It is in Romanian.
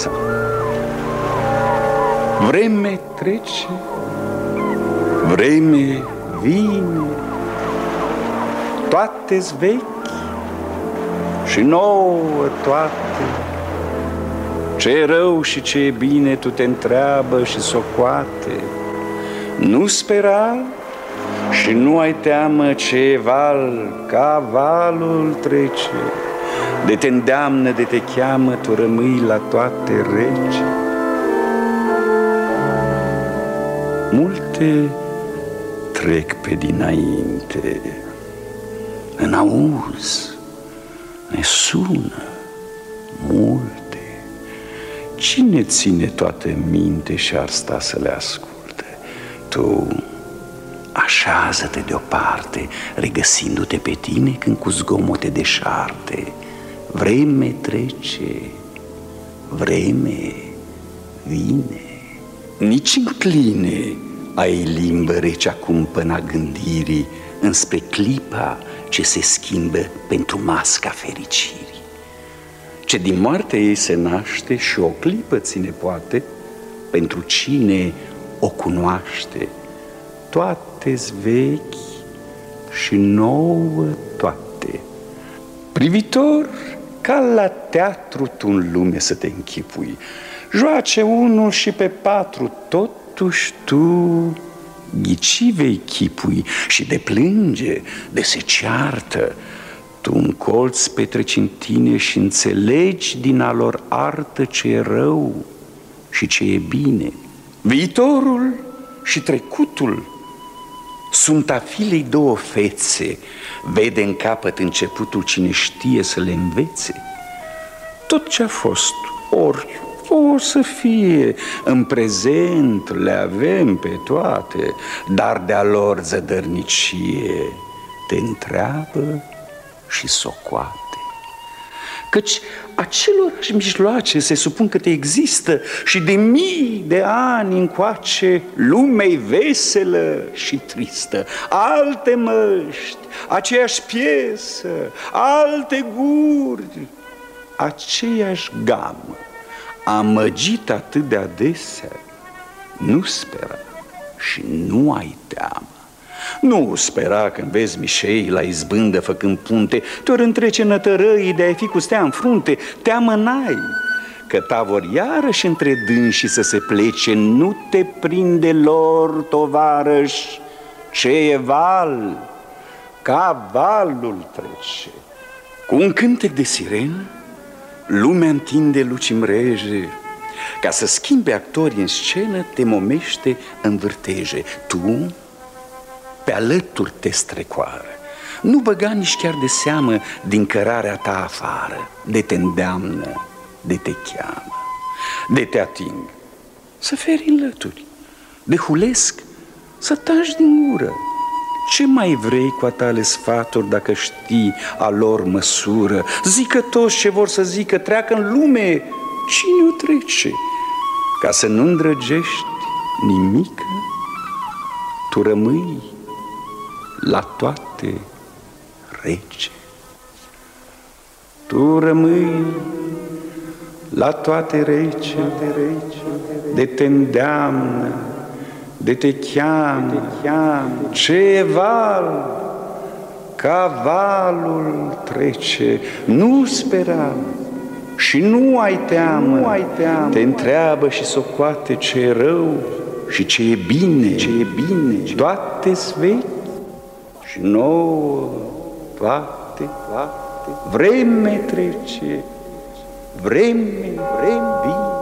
Glosa Vreme trece, vreme vine, toate-s vechi și nouă toate. Ce e rău și ce e bine, tu te întreabă și socoate. Nu spera și nu ai teamă ce val, ca valul trece. De te îndeamnă, de te cheamă, tu rămâi la toate rece. Multe trec pe dinainte, în auz, ne sună multe. Cine ține toate minte și ar sta să le asculte? Tu așează-te deoparte, regăsindu-te pe tine când cu zgomote deșarte. Vreme trece, vreme vine. Nici încline ai limbă rece acum până a gândirii înspre clipa ce se schimbă pentru masca fericirii. Ce din moarte ei se naște și o clipă ține poate pentru cine o cunoaște. toate vechi și nouă toate. Privitor ca la teatru tu în lume să te închipui, joace unul și pe patru tot totuși tu ghicivei chipui și de plânge, de se ceartă, tu în colț petreci în tine și înțelegi din a lor artă ce e rău și ce e bine. Viitorul și trecutul sunt a filei două fețe, vede în capăt începutul cine știe să le învețe. Tot ce a fost, ori o să fie, în prezent le avem pe toate, dar de-a lor zădărnicie te întreabă și socoate. Căci acelorași mijloace se supun că te există și de mii de ani încoace lumea veselă și tristă. Alte măști, aceeași piesă, alte guri, aceeași gamă amăgit atât de adesea, nu spera și nu ai teamă. Nu spera când vezi mișei la izbândă făcând punte, te ori întrece nătărăii de a fi cu stea în frunte, teamă n-ai, că tavor iarăși între dânsii să se plece, nu te prinde lor, tovarăș, ce e val, ca valul trece. Cu un cântec de sirenă, Lumea întinde luci mreje, ca să schimbe actorii în scenă, te momește în vârteje. Tu, pe alături te strecoară. Nu băga nici chiar de seamă din cărarea ta afară, de te îndeamnă, de te cheamă, de te ating. Să feri în lături, de hulesc, să taci din gură, ce mai vrei cu a tale sfaturi dacă știi a lor măsură? Zică toți ce vor să zică, treacă în lume, cine o trece? Ca să nu îndrăgești nimic, tu rămâi la toate rece. Tu rămâi la toate rece, de te îndeamnă de te cheamă, te cheamă. ce val, ca valul trece, nu spera și nu ai teamă, nu ai teamă. te întreabă și socoate ce e rău și ce e bine, ce e bine, toate vechi și nouă, toate, toate, vreme trece, vreme, vreme vine.